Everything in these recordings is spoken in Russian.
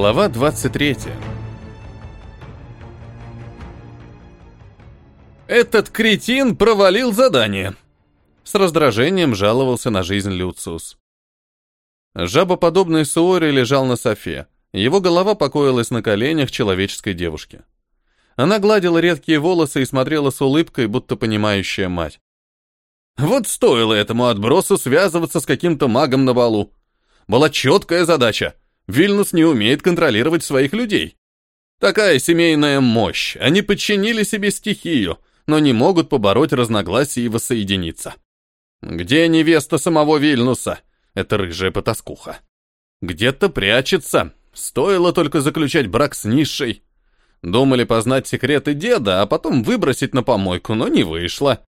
Глава 23. Этот кретин провалил задание. С раздражением жаловался на жизнь Люциус. Жабоподобный Суори лежал на софе. Его голова покоилась на коленях человеческой девушки. Она гладила редкие волосы и смотрела с улыбкой, будто понимающая мать. Вот стоило этому отбросу связываться с каким-то магом на балу. Была четкая задача. Вильнус не умеет контролировать своих людей. Такая семейная мощь. Они подчинили себе стихию, но не могут побороть разногласия и воссоединиться. Где невеста самого Вильнуса? Это рыжая потаскуха. Где-то прячется. Стоило только заключать брак с низшей. Думали познать секреты деда, а потом выбросить на помойку, но не вышло.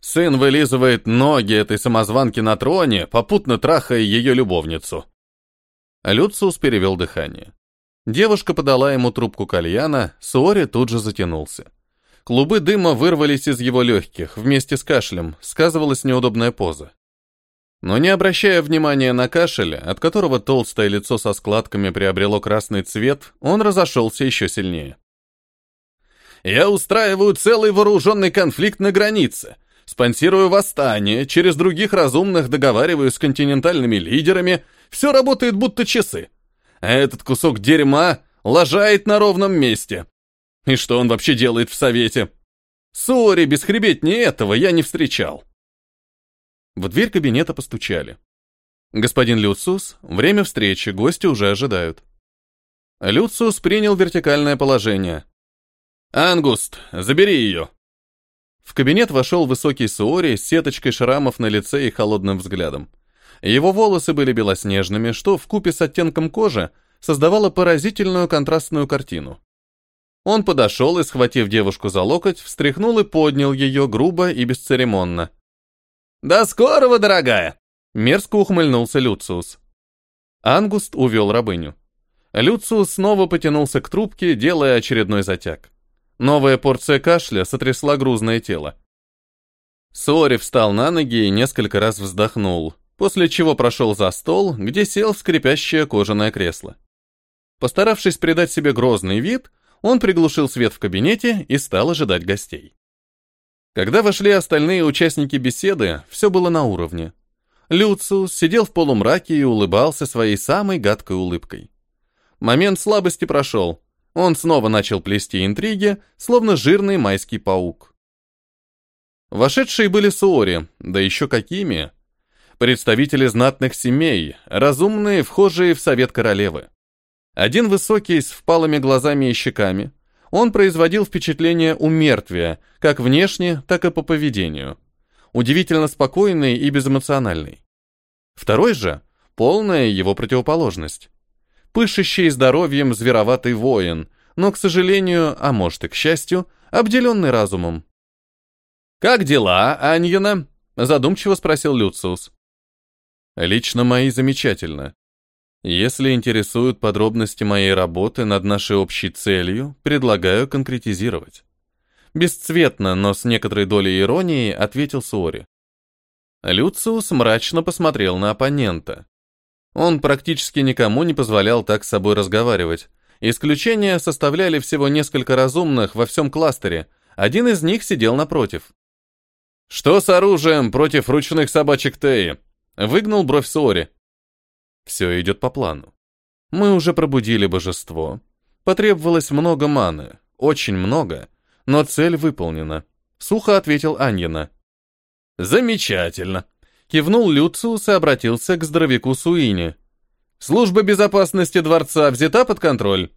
Сын вылизывает ноги этой самозванки на троне, попутно трахая ее любовницу. Люциус перевел дыхание. Девушка подала ему трубку кальяна, Суори тут же затянулся. Клубы дыма вырвались из его легких, вместе с кашлем, сказывалась неудобная поза. Но не обращая внимания на кашель, от которого толстое лицо со складками приобрело красный цвет, он разошелся еще сильнее. «Я устраиваю целый вооруженный конфликт на границе, спонсирую восстание, через других разумных договариваюсь с континентальными лидерами, все работает будто часы. А этот кусок дерьма лажает на ровном месте. И что он вообще делает в совете? Сори, бесхребетнее этого я не встречал. В дверь кабинета постучали. «Господин Люциус, время встречи, гости уже ожидают». Люциус принял вертикальное положение. «Ангуст, забери ее!» В кабинет вошел высокий Суори с сеточкой шрамов на лице и холодным взглядом. Его волосы были белоснежными, что в купе с оттенком кожи создавало поразительную контрастную картину. Он подошел и, схватив девушку за локоть, встряхнул и поднял ее грубо и бесцеремонно. «До скорого, дорогая!» — мерзко ухмыльнулся Люциус. Ангуст увел рабыню. Люциус снова потянулся к трубке, делая очередной затяг. Новая порция кашля сотрясла грузное тело. Сори встал на ноги и несколько раз вздохнул, после чего прошел за стол, где сел в скрипящее кожаное кресло. Постаравшись придать себе грозный вид, он приглушил свет в кабинете и стал ожидать гостей. Когда вошли остальные участники беседы, все было на уровне. Люциус сидел в полумраке и улыбался своей самой гадкой улыбкой. Момент слабости прошел. Он снова начал плести интриги, словно жирный майский паук. Вошедшие были Суори, да еще какими представители знатных семей, разумные, вхожие в совет королевы. Один высокий, с впалыми глазами и щеками. Он производил впечатление умертвия, как внешне, так и по поведению. Удивительно спокойный и безэмоциональный. Второй же — полная его противоположность. Пышущий здоровьем звероватый воин, но, к сожалению, а может и к счастью, обделенный разумом. «Как дела, Аньена?» — задумчиво спросил Люциус. Лично мои замечательно. Если интересуют подробности моей работы над нашей общей целью, предлагаю конкретизировать. Бесцветно, но с некоторой долей иронии ответил Суори. Люциус мрачно посмотрел на оппонента. Он практически никому не позволял так с собой разговаривать. Исключения составляли всего несколько разумных во всем кластере. Один из них сидел напротив. «Что с оружием против ручных собачек Теи?» Выгнул бровь Сори. Все идет по плану. Мы уже пробудили божество. Потребовалось много маны, очень много, но цель выполнена. Сухо ответил Аньена. Замечательно. Кивнул Люциус и обратился к здоровяку Суини. Служба безопасности дворца взята под контроль?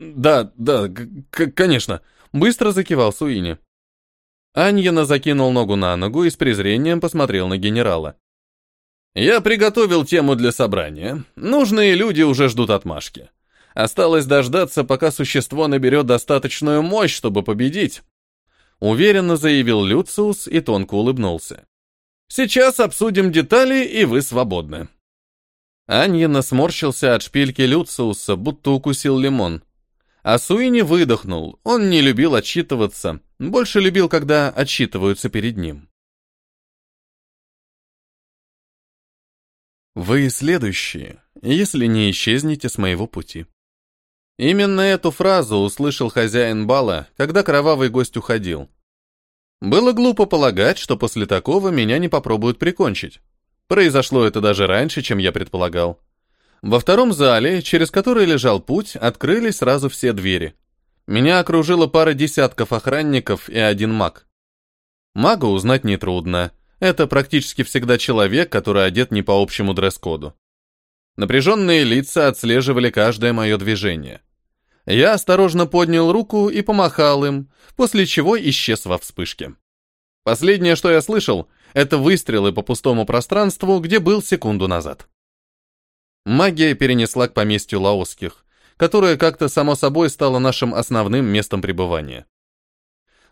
Да, да, конечно. Быстро закивал Суини. Аньена закинул ногу на ногу и с презрением посмотрел на генерала. Я приготовил тему для собрания. Нужные люди уже ждут отмашки. Осталось дождаться, пока существо наберет достаточную мощь, чтобы победить. Уверенно заявил Люциус и тонко улыбнулся. Сейчас обсудим детали, и вы свободны. Аньена сморщился от шпильки Люциуса, будто укусил лимон. А Суини выдохнул. Он не любил отчитываться, больше любил, когда отчитываются перед ним. Вы следующие, если не исчезнете с моего пути. Именно эту фразу услышал хозяин бала, когда кровавый гость уходил. Было глупо полагать, что после такого меня не попробуют прикончить. Произошло это даже раньше, чем я предполагал. Во втором зале, через который лежал путь, открылись сразу все двери. Меня окружила пара десятков охранников и один маг. Мага узнать нетрудно. Это практически всегда человек, который одет не по общему дресс-коду. Напряженные лица отслеживали каждое мое движение. Я осторожно поднял руку и помахал им, после чего исчез во вспышке. Последнее, что я слышал, это выстрелы по пустому пространству, где был секунду назад. Магия перенесла к поместью лаосских, которое как-то само собой стало нашим основным местом пребывания.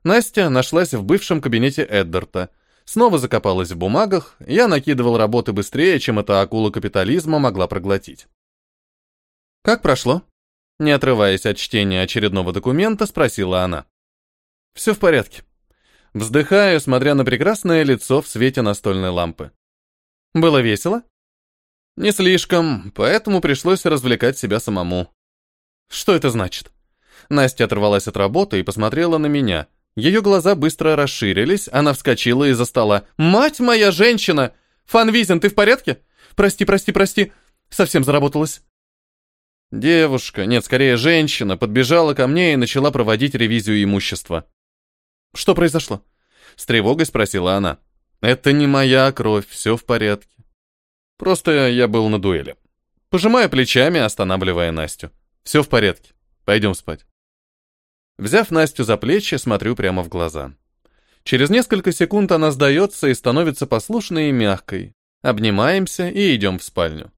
Настя нашлась в бывшем кабинете Эддарта, снова закопалась в бумагах, я накидывал работы быстрее, чем эта акула капитализма могла проглотить. «Как прошло?» Не отрываясь от чтения очередного документа, спросила она. «Все в порядке». Вздыхаю, смотря на прекрасное лицо в свете настольной лампы. «Было весело?» «Не слишком, поэтому пришлось развлекать себя самому». «Что это значит?» Настя оторвалась от работы и посмотрела на меня. Ее глаза быстро расширились, она вскочила из-за стола. «Мать моя женщина! Фанвизин, ты в порядке? Прости, прости, прости. Совсем заработалась». Девушка, нет, скорее женщина, подбежала ко мне и начала проводить ревизию имущества. «Что произошло?» С тревогой спросила она. «Это не моя кровь, все в порядке. Просто я был на дуэли». Пожимая плечами, останавливая Настю. «Все в порядке. Пойдем спать». Взяв Настю за плечи, смотрю прямо в глаза. Через несколько секунд она сдается и становится послушной и мягкой. Обнимаемся и идем в спальню.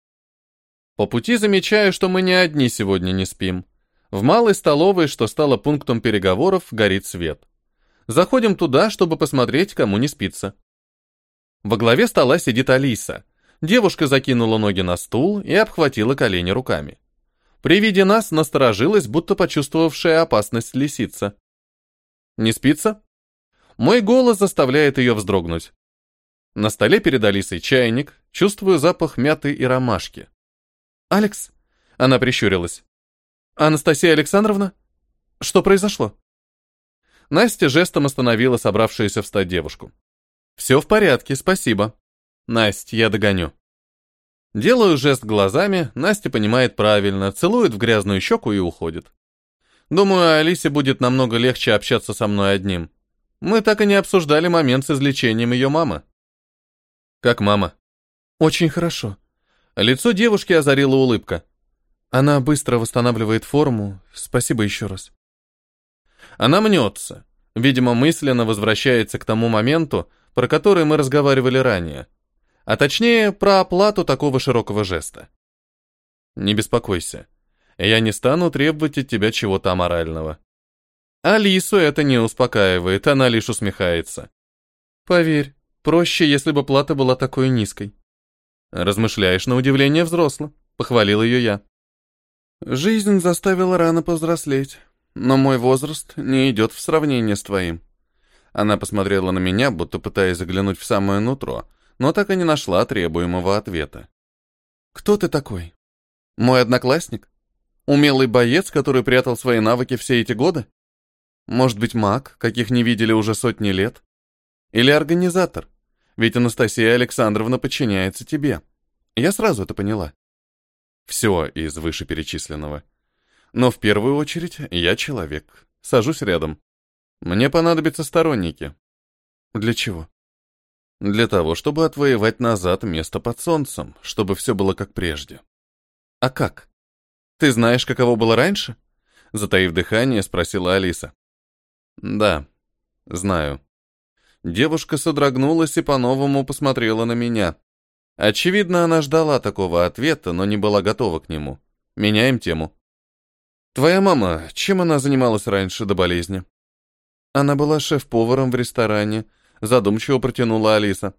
По пути замечаю, что мы не одни сегодня не спим. В малой столовой, что стало пунктом переговоров, горит свет. Заходим туда, чтобы посмотреть, кому не спится. Во главе стола сидит Алиса. Девушка закинула ноги на стул и обхватила колени руками. При виде нас насторожилась, будто почувствовавшая опасность лисица. «Не спится?» Мой голос заставляет ее вздрогнуть. На столе перед Алисой чайник, чувствую запах мяты и ромашки. «Алекс?» Она прищурилась. «Анастасия Александровна? Что произошло?» Настя жестом остановила собравшуюся встать девушку. «Все в порядке, спасибо. Настя, я догоню». Делаю жест глазами, Настя понимает правильно, целует в грязную щеку и уходит. Думаю, Алисе будет намного легче общаться со мной одним. Мы так и не обсуждали момент с излечением ее мамы. Как мама? Очень хорошо. Лицо девушки озарила улыбка. Она быстро восстанавливает форму. Спасибо еще раз. Она мнется. Видимо, мысленно возвращается к тому моменту, про который мы разговаривали ранее. А точнее, про оплату такого широкого жеста. Не беспокойся. Я не стану требовать от тебя чего-то аморального. Алису это не успокаивает, она лишь усмехается. Поверь, проще, если бы плата была такой низкой. Размышляешь на удивление взросло, похвалил ее я. Жизнь заставила рано повзрослеть, но мой возраст не идет в сравнение с твоим. Она посмотрела на меня, будто пытаясь заглянуть в самое нутро, но так и не нашла требуемого ответа. «Кто ты такой? Мой одноклассник? Умелый боец, который прятал свои навыки все эти годы? Может быть, маг, каких не видели уже сотни лет? Или организатор, ведь Анастасия Александровна подчиняется тебе. Я сразу это поняла. Все из вышеперечисленного. Но в первую очередь я человек. Сажусь рядом. Мне понадобятся сторонники. Для чего? Для того, чтобы отвоевать назад место под солнцем, чтобы все было как прежде. А как? Ты знаешь, каково было раньше? Затаив дыхание, спросила Алиса. Да, знаю. Девушка содрогнулась и по-новому посмотрела на меня. Очевидно, она ждала такого ответа, но не была готова к нему. Меняем тему. Твоя мама, чем она занималась раньше до болезни? Она была шеф-поваром в ресторане, задумчиво протянула Алиса.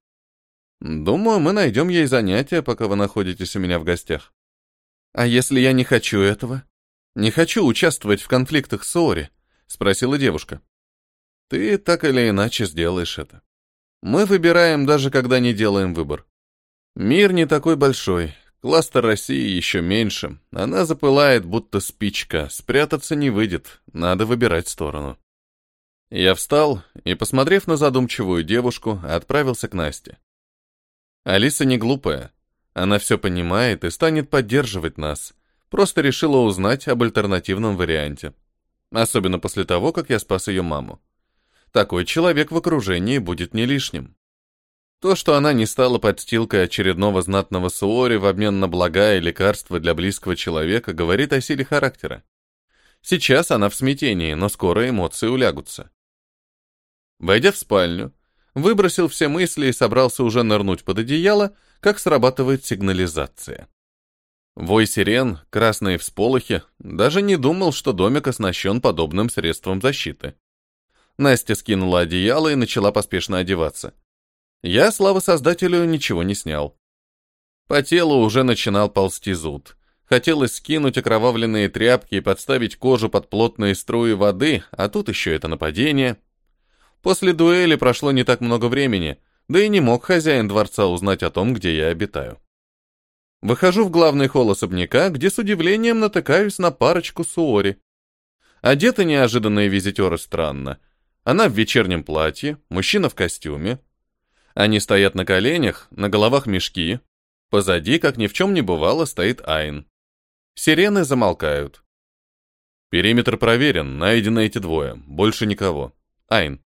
Думаю, мы найдем ей занятие, пока вы находитесь у меня в гостях. А если я не хочу этого? Не хочу участвовать в конфликтах с Ори, спросила девушка. Ты так или иначе сделаешь это. Мы выбираем даже когда не делаем выбор. Мир не такой большой. Кластер России еще меньше. Она запылает, будто спичка. Спрятаться не выйдет. Надо выбирать сторону. Я встал и, посмотрев на задумчивую девушку, отправился к Насте. Алиса не глупая. Она все понимает и станет поддерживать нас. Просто решила узнать об альтернативном варианте. Особенно после того, как я спас ее маму. Такой человек в окружении будет не лишним. То, что она не стала подстилкой очередного знатного суори в обмен на блага и лекарства для близкого человека, говорит о силе характера. Сейчас она в смятении, но скоро эмоции улягутся. Войдя в спальню, выбросил все мысли и собрался уже нырнуть под одеяло, как срабатывает сигнализация. Вой сирен, красные всполохи, даже не думал, что домик оснащен подобным средством защиты. Настя скинула одеяло и начала поспешно одеваться. Я, слава создателю, ничего не снял. По телу уже начинал ползти зуд. Хотелось скинуть окровавленные тряпки и подставить кожу под плотные струи воды, а тут еще это нападение. После дуэли прошло не так много времени, да и не мог хозяин дворца узнать о том, где я обитаю. Выхожу в главный холл особняка, где с удивлением натыкаюсь на парочку суори. Одеты неожиданные визитеры странно. Она в вечернем платье, мужчина в костюме, они стоят на коленях, на головах мешки. Позади, как ни в чем не бывало, стоит Айн. Сирены замолкают. Периметр проверен, найдены эти двое, больше никого. Айн.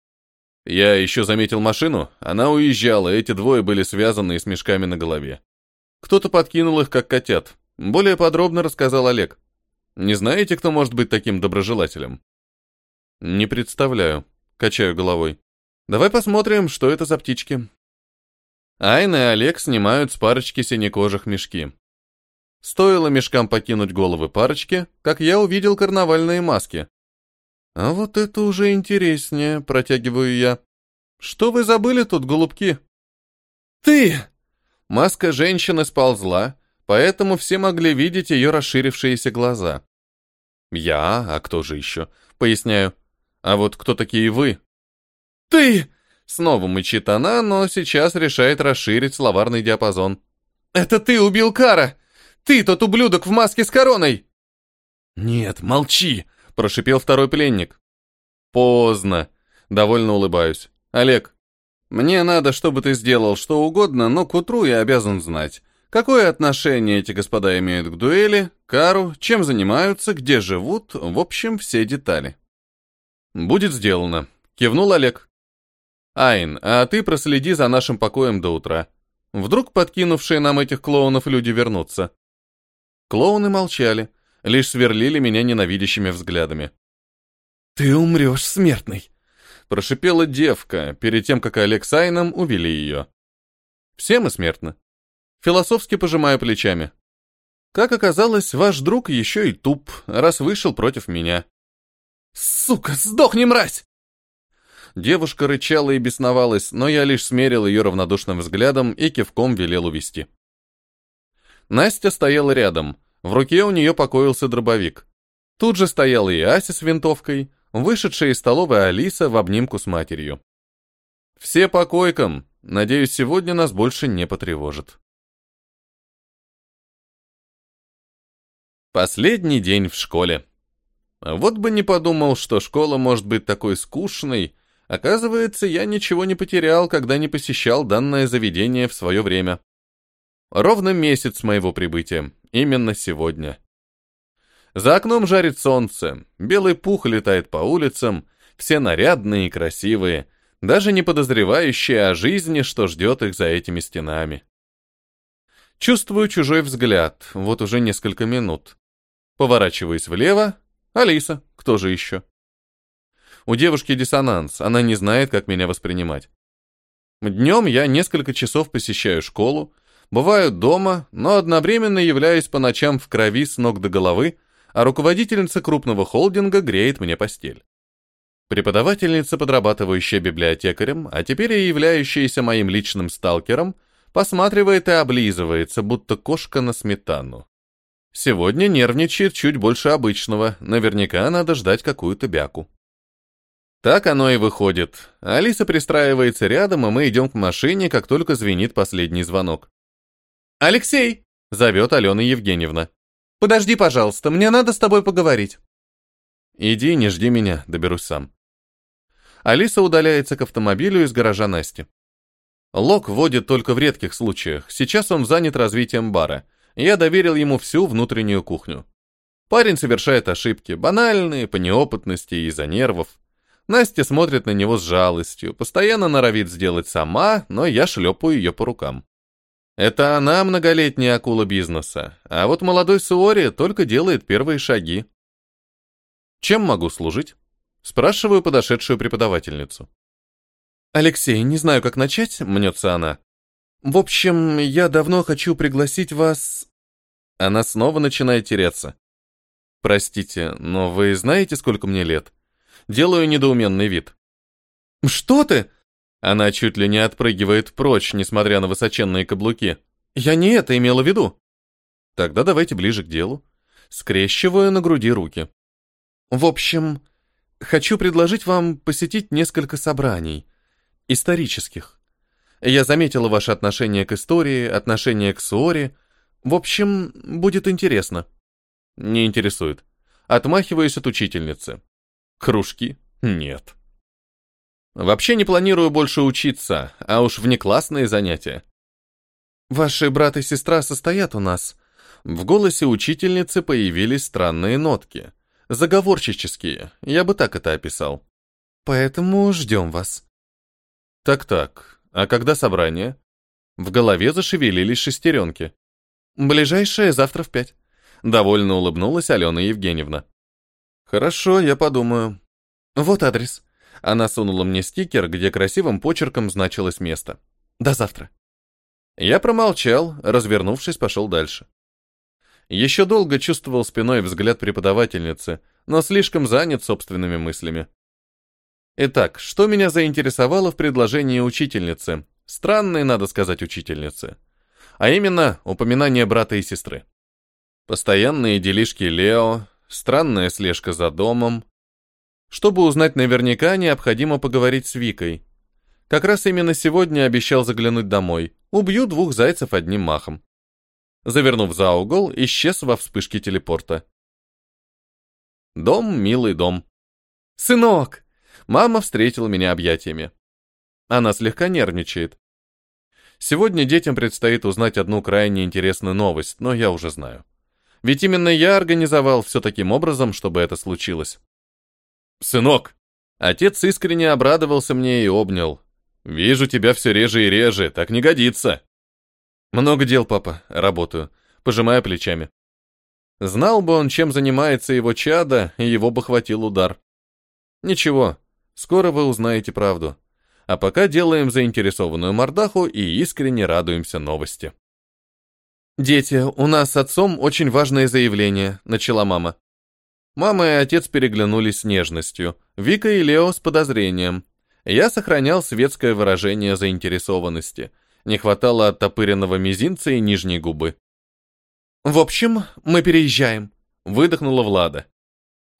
Я еще заметил машину, она уезжала, эти двое были связаны с мешками на голове. Кто-то подкинул их, как котят. Более подробно рассказал Олег. Не знаете, кто может быть таким доброжелателем? Не представляю, качаю головой. Давай посмотрим, что это за птички. Айна и Олег снимают с парочки синекожих мешки. Стоило мешкам покинуть головы парочки, как я увидел карнавальные маски. А вот это уже интереснее, протягиваю я. Что вы забыли тут, голубки? Ты! Маска женщины сползла, поэтому все могли видеть ее расширившиеся глаза. Я, а кто же еще? Поясняю. А вот кто такие вы? Ты! Снова мычит она, но сейчас решает расширить словарный диапазон. «Это ты убил Кара! Ты тот ублюдок в маске с короной!» «Нет, молчи!» – прошипел второй пленник. «Поздно!» – довольно улыбаюсь. «Олег, мне надо, чтобы ты сделал что угодно, но к утру я обязан знать, какое отношение эти господа имеют к дуэли, Кару, чем занимаются, где живут, в общем, все детали». «Будет сделано», – кивнул Олег. «Айн, а ты проследи за нашим покоем до утра. Вдруг подкинувшие нам этих клоунов люди вернутся?» Клоуны молчали, лишь сверлили меня ненавидящими взглядами. «Ты умрешь, смертный!» Прошипела девка, перед тем, как Олег с Айном увели ее. «Все мы смертны». Философски пожимаю плечами. Как оказалось, ваш друг еще и туп, раз вышел против меня. «Сука, сдохни, мразь!» Девушка рычала и бесновалась, но я лишь смерил ее равнодушным взглядом и кивком велел увести. Настя стояла рядом. В руке у нее покоился дробовик. Тут же стояла и Ася с винтовкой, вышедшая из столовой Алиса в обнимку с матерью. Все по койкам. Надеюсь, сегодня нас больше не потревожит. Последний день в школе. Вот бы не подумал, что школа может быть такой скучной, Оказывается, я ничего не потерял, когда не посещал данное заведение в свое время. Ровно месяц моего прибытия. Именно сегодня. За окном жарит солнце, белый пух летает по улицам, все нарядные и красивые, даже не подозревающие о жизни, что ждет их за этими стенами. Чувствую чужой взгляд, вот уже несколько минут. Поворачиваюсь влево. Алиса, кто же еще? У девушки диссонанс, она не знает, как меня воспринимать. Днем я несколько часов посещаю школу, бываю дома, но одновременно являюсь по ночам в крови с ног до головы, а руководительница крупного холдинга греет мне постель. Преподавательница, подрабатывающая библиотекарем, а теперь и являющаяся моим личным сталкером, посматривает и облизывается, будто кошка на сметану. Сегодня нервничает чуть больше обычного, наверняка надо ждать какую-то бяку. Так оно и выходит. Алиса пристраивается рядом, и мы идем к машине, как только звенит последний звонок. «Алексей!» Зовет Алена Евгеньевна. «Подожди, пожалуйста, мне надо с тобой поговорить». Иди, не жди меня, доберусь сам. Алиса удаляется к автомобилю из гаража Насти. Лок водит только в редких случаях. Сейчас он занят развитием бара. Я доверил ему всю внутреннюю кухню. Парень совершает ошибки, банальные, по неопытности и из-за нервов. Настя смотрит на него с жалостью, постоянно норовит сделать сама, но я шлепаю ее по рукам. Это она многолетняя акула бизнеса, а вот молодой Суори только делает первые шаги. Чем могу служить? Спрашиваю подошедшую преподавательницу. «Алексей, не знаю, как начать», — мнется она. «В общем, я давно хочу пригласить вас...» Она снова начинает тереться. «Простите, но вы знаете, сколько мне лет?» Делаю недоуменный вид. «Что ты?» Она чуть ли не отпрыгивает прочь, несмотря на высоченные каблуки. «Я не это имела в виду». Тогда давайте ближе к делу. Скрещиваю на груди руки. «В общем, хочу предложить вам посетить несколько собраний. Исторических. Я заметила ваше отношение к истории, отношение к Суоре. В общем, будет интересно». Не интересует. Отмахиваюсь от учительницы. Кружки? Нет. Вообще не планирую больше учиться, а уж внеклассные занятия. Ваши брат и сестра состоят у нас. В голосе учительницы появились странные нотки. Заговорческие, я бы так это описал. Поэтому ждем вас. Так-так, а когда собрание? В голове зашевелились шестеренки. Ближайшее завтра в пять. Довольно улыбнулась Алена Евгеньевна. Хорошо, я подумаю. Вот адрес. Она сунула мне стикер, где красивым почерком значилось место. До завтра. Я промолчал, развернувшись, пошел дальше. Еще долго чувствовал спиной взгляд преподавательницы, но слишком занят собственными мыслями. Итак, что меня заинтересовало в предложении учительницы? Странной, надо сказать, учительницы. А именно, упоминание брата и сестры. Постоянные делишки Лео, странная слежка за домом. Чтобы узнать наверняка, необходимо поговорить с Викой. Как раз именно сегодня обещал заглянуть домой. Убью двух зайцев одним махом. Завернув за угол, исчез во вспышке телепорта. Дом, милый дом. «Сынок!» Мама встретила меня объятиями. Она слегка нервничает. Сегодня детям предстоит узнать одну крайне интересную новость, но я уже знаю. Ведь именно я организовал все таким образом, чтобы это случилось. «Сынок!» Отец искренне обрадовался мне и обнял. «Вижу тебя все реже и реже, так не годится!» «Много дел, папа, работаю», пожимая плечами. Знал бы он, чем занимается его чада, и его бы хватил удар. Ничего, скоро вы узнаете правду. А пока делаем заинтересованную мордаху и искренне радуемся новости. «Дети, у нас с отцом очень важное заявление», — начала мама. Мама и отец переглянулись с нежностью, Вика и Лео с подозрением. Я сохранял светское выражение заинтересованности. Не хватало оттопыренного мизинца и нижней губы. «В общем, мы переезжаем», — выдохнула Влада.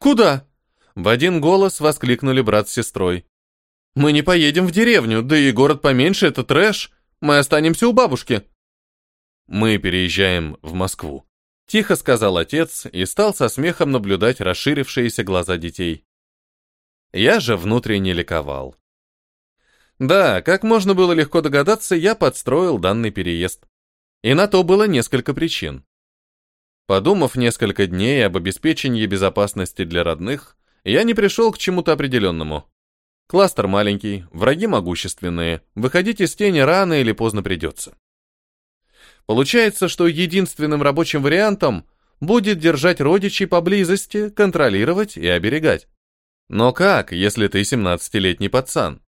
«Куда?» В один голос воскликнули брат с сестрой. «Мы не поедем в деревню, да и город поменьше — это трэш. Мы останемся у бабушки». «Мы переезжаем в Москву», — тихо сказал отец и стал со смехом наблюдать расширившиеся глаза детей. Я же внутренне ликовал. Да, как можно было легко догадаться, я подстроил данный переезд. И на то было несколько причин. Подумав несколько дней об обеспечении безопасности для родных, я не пришел к чему-то определенному. Кластер маленький, враги могущественные, выходить из тени рано или поздно придется. Получается, что единственным рабочим вариантом будет держать родичей поблизости, контролировать и оберегать. Но как, если ты 17-летний пацан?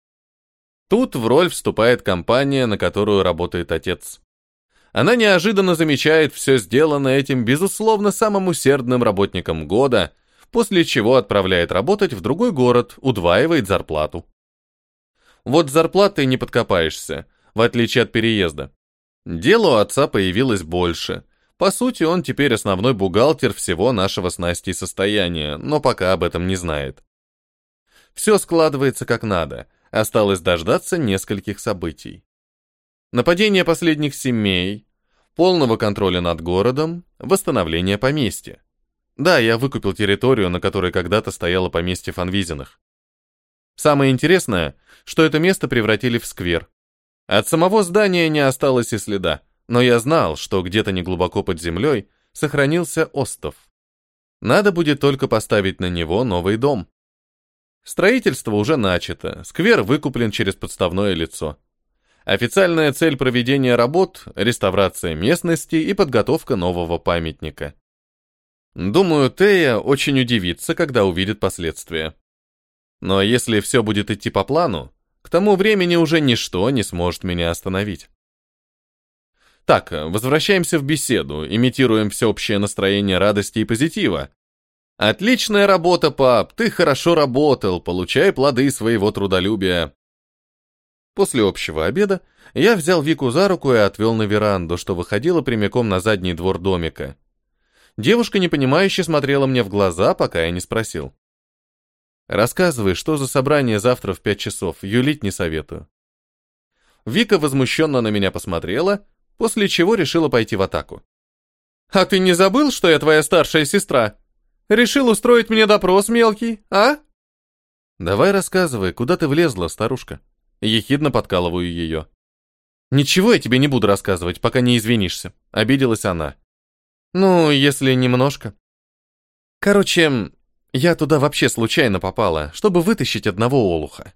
Тут в роль вступает компания, на которую работает отец. Она неожиданно замечает все сделанное этим, безусловно, самым усердным работником года, после чего отправляет работать в другой город, удваивает зарплату. Вот зарплатой не подкопаешься, в отличие от переезда. Дело у отца появилось больше. По сути, он теперь основной бухгалтер всего нашего с Настей состояния, но пока об этом не знает. Все складывается как надо. Осталось дождаться нескольких событий. Нападение последних семей, полного контроля над городом, восстановления поместья. Да, я выкупил территорию, на которой когда-то стояло поместье Фанвизиных. Самое интересное, что это место превратили в сквер. От самого здания не осталось и следа, но я знал, что где-то неглубоко под землей сохранился остов. Надо будет только поставить на него новый дом. Строительство уже начато, сквер выкуплен через подставное лицо. Официальная цель проведения работ – реставрация местности и подготовка нового памятника. Думаю, Тея очень удивится, когда увидит последствия. Но если все будет идти по плану, к тому времени уже ничто не сможет меня остановить. Так, возвращаемся в беседу, имитируем всеобщее настроение радости и позитива. Отличная работа, пап, ты хорошо работал, получай плоды своего трудолюбия. После общего обеда я взял Вику за руку и отвел на веранду, что выходило прямиком на задний двор домика. Девушка непонимающе смотрела мне в глаза, пока я не спросил. Рассказывай, что за собрание завтра в пять часов, юлить не советую. Вика возмущенно на меня посмотрела, после чего решила пойти в атаку. «А ты не забыл, что я твоя старшая сестра? Решил устроить мне допрос мелкий, а?» «Давай рассказывай, куда ты влезла, старушка?» Ехидно подкалываю ее. «Ничего я тебе не буду рассказывать, пока не извинишься», — обиделась она. «Ну, если немножко». Короче, я туда вообще случайно попала, чтобы вытащить одного олуха.